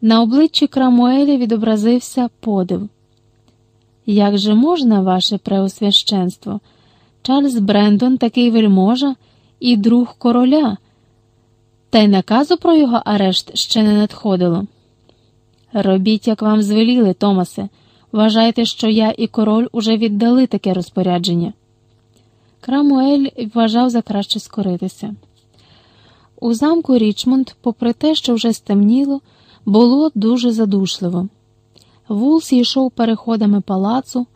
На обличчі Крамуеля відобразився подив. Як же можна, ваше преосвященство? Чарльз Брендон такий вельможа і друг короля, та й наказу про його арешт ще не надходило. Робіть, як вам звеліли, Томасе. Вважайте, що я і король уже віддали таке розпорядження. Крамуель вважав за краще скоритися. У замку Річмонд, попри те, що вже стемніло, було дуже задушливо. Вулс йшов переходами палацу,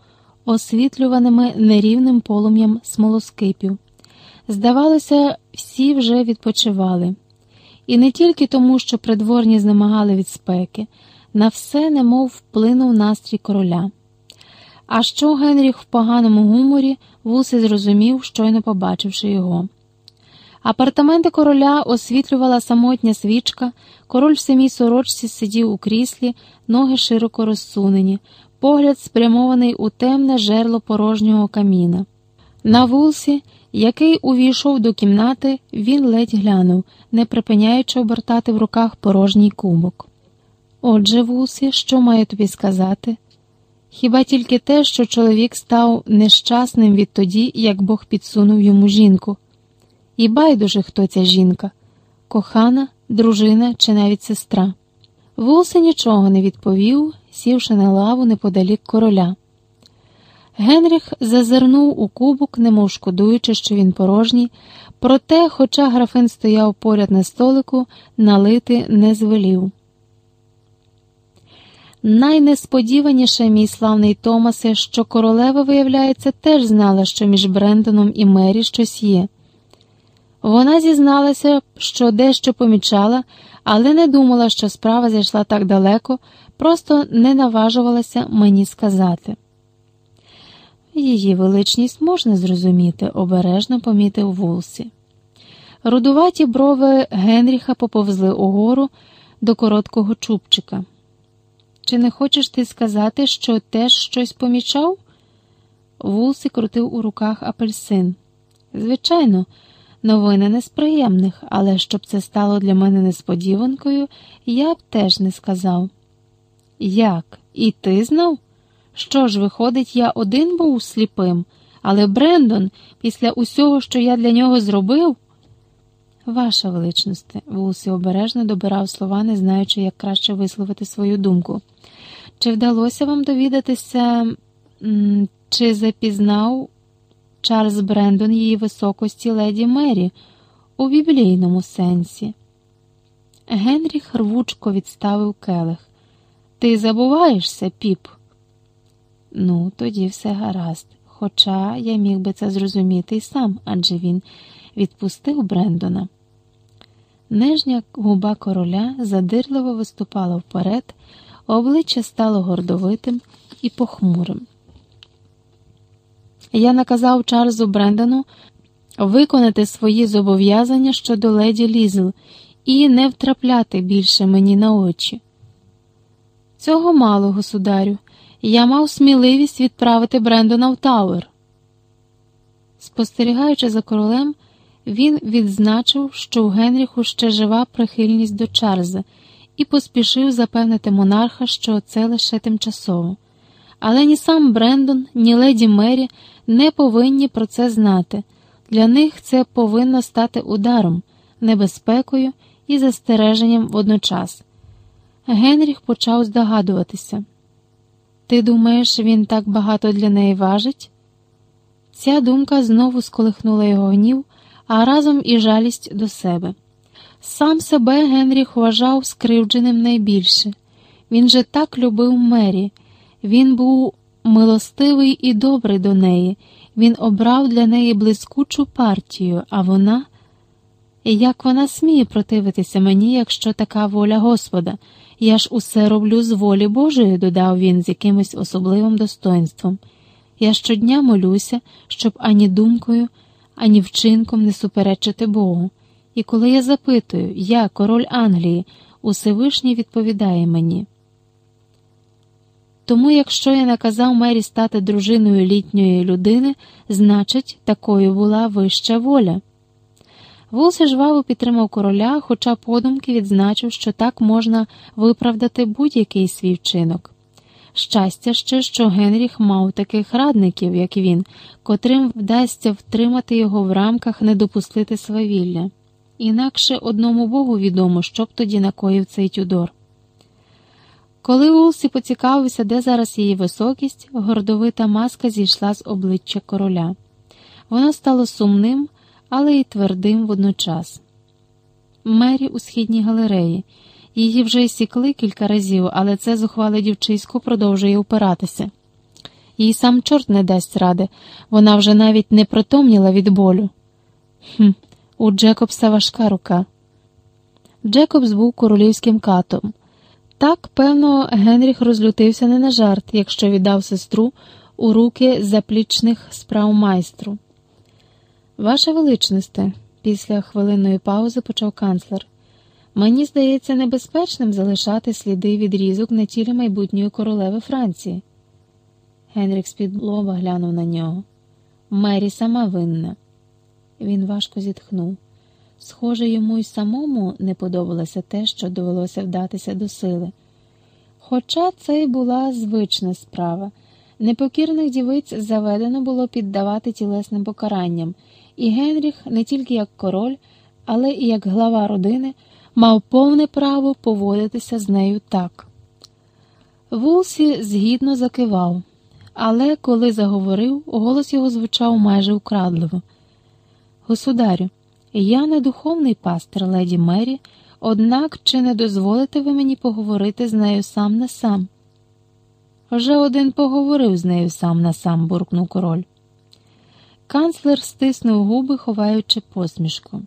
освітлюваними нерівним полум'ям смолоскипів. Здавалося, всі вже відпочивали. І не тільки тому, що придворні знемагали від спеки, на все немов вплинув настрій короля. А що Генріх в поганому гуморі вуси зрозумів, щойно побачивши його. Апартаменти короля освітлювала самотня свічка, король в самій сорочці сидів у кріслі, ноги широко розсунені, погляд спрямований у темне жерло порожнього каміна. На вулсі, який увійшов до кімнати, він ледь глянув, не припиняючи обертати в руках порожній кубок. Отже, вулсі, що маю тобі сказати? Хіба тільки те, що чоловік став нещасним відтоді, як Бог підсунув йому жінку. І байдуже, хто ця жінка кохана, дружина чи навіть сестра. Вулси нічого не відповів, сівши на лаву неподалік короля. Генріх зазирнув у кубок, немов шкодуючи, що він порожній, проте, хоча графин стояв поряд на столику, налити не звелів. Найнесподіваніше, мій славний Томасе, що королева, виявляється, теж знала, що між Брендоном і Мері щось є. Вона зізналася, що дещо помічала, але не думала, що справа зайшла так далеко, просто не наважувалася мені сказати. Її величність можна зрозуміти, обережно помітив Вулсі. Рудуваті брови Генріха поповзли угору до короткого чубчика. Чи не хочеш ти сказати, що теж щось помічав? Вулсі крутив у руках апельсин. Звичайно, новини не з приємних, але щоб це стало для мене несподіванкою, я б теж не сказав. Як? І ти знав? Що ж, виходить, я один був сліпим, але Брендон, після усього, що я для нього зробив. Ваша величність, Вулсі обережно добирав слова, не знаючи, як краще висловити свою думку. Чи вдалося вам довідатися, чи запізнав Чарльз Брендон її високості леді Мері у біблійному сенсі? Генріх рвучко відставив келих. Ти забуваєшся, піп? Ну, тоді все гаразд. Хоча я міг би це зрозуміти й сам, адже він відпустив Брендона. Нижня губа короля задирливо виступала вперед, обличчя стало гордовитим і похмурим. Я наказав Чарльзу Брендону виконати свої зобов'язання щодо леді Лізл і не втрапляти більше мені на очі. Цього мало, государю, я мав сміливість відправити Брендона в Тауер. Спостерігаючи за королем, він відзначив, що у Генріху ще жива прихильність до Чарльза, і поспішив запевнити монарха, що це лише тимчасово. Але ні сам Брендон, ні леді Мері не повинні про це знати. Для них це повинно стати ударом, небезпекою і застереженням водночас. Генріх почав здогадуватися. Ти думаєш, він так багато для неї важить? Ця думка знову сколихнула його гнів, а разом і жалість до себе. Сам себе Генріх вважав скривдженим найбільше. Він же так любив Мері, він був милостивий і добрий до неї, він обрав для неї блискучу партію, а вона. Як вона сміє противитися мені, якщо така воля Господа? Я ж усе роблю з волі Божої, додав він з якимось особливим достоинством. Я щодня молюся, щоб ані думкою, ані вчинком не суперечити Богу. І коли я запитую, я, король Англії, Усевишній відповідає мені. Тому, якщо я наказав Мері стати дружиною літньої людини, значить, такою була вища воля. Вулсі жваво підтримав короля, хоча подумки відзначив, що так можна виправдати будь-який свій вчинок. Щастя ще, що Генріх мав таких радників, як він, котрим вдасться втримати його в рамках не допустити свавілля. Інакше одному Богу відомо, що б тоді накоїв цей Тюдор. Коли Улсі поцікавився, де зараз її високість, гордовита маска зійшла з обличчя короля. Воно стало сумним, але й твердим водночас. Мері у східній галереї. Її вже сікли кілька разів, але це зухвале дівчисько продовжує упиратися. Їй сам чорт не дасть ради, вона вже навіть непритомніла від болю. Хм, У Джекобса важка рука. Джекобс був королівським катом. Так, певно, Генріх розлютився не на жарт, якщо віддав сестру у руки заплічних справ майстру. Ваша величносте, після хвилинної паузи почав канцлер. Мені здається небезпечним залишати сліди відрізок на тілі майбутньої королеви Франції. Генрік з-під лоба глянув на нього. Мері сама винна. Він важко зітхнув. Схоже, йому й самому не подобалося те, що довелося вдатися до сили. Хоча це й була звична справа. Непокірних дівиць заведено було піддавати тілесним покаранням, і Генріх не тільки як король, але і як глава родини мав повне право поводитися з нею так. Вулсі згідно закивав, але коли заговорив, голос його звучав майже вкрадливо. Государю, я не духовний пастир леді Мері, однак чи не дозволите ви мені поговорити з нею сам на сам? Вже один поговорив з нею сам на сам, буркнув король. Канцлер стиснув губи, ховаючи посмішку.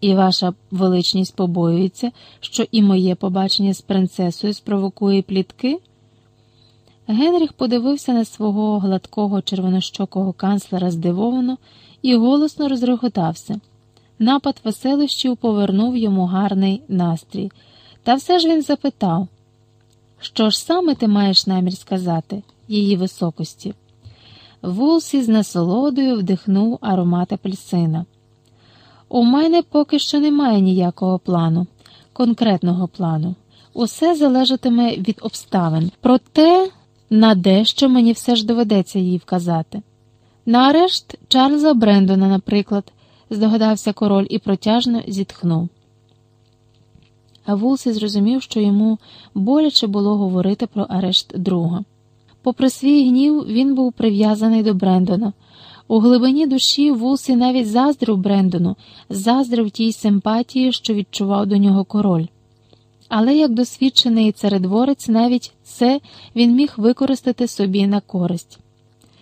І ваша величність побоюється, що і моє побачення з принцесою спровокує плітки? Генріх подивився на свого гладкого червонощокого канцлера здивовано і голосно розреготався. Напад веселощів повернув йому гарний настрій. Та все ж він запитав, що ж саме ти маєш намір сказати, її високості? Вулсі з насолодою вдихнув аромат апельсина. У мене поки що немає ніякого плану, конкретного плану. Усе залежатиме від обставин. Проте на дещо мені все ж доведеться їй вказати. На арешт Чарльза Брендона, наприклад, здогадався король і протяжно зітхнув. А Вулсі зрозумів, що йому боляче було говорити про арешт друга. Попри свій гнів, він був прив'язаний до Брендона. У глибині душі Вулсі навіть заздрив Брендону, заздрив тій симпатії, що відчував до нього король. Але як досвідчений царедворець, навіть це він міг використати собі на користь.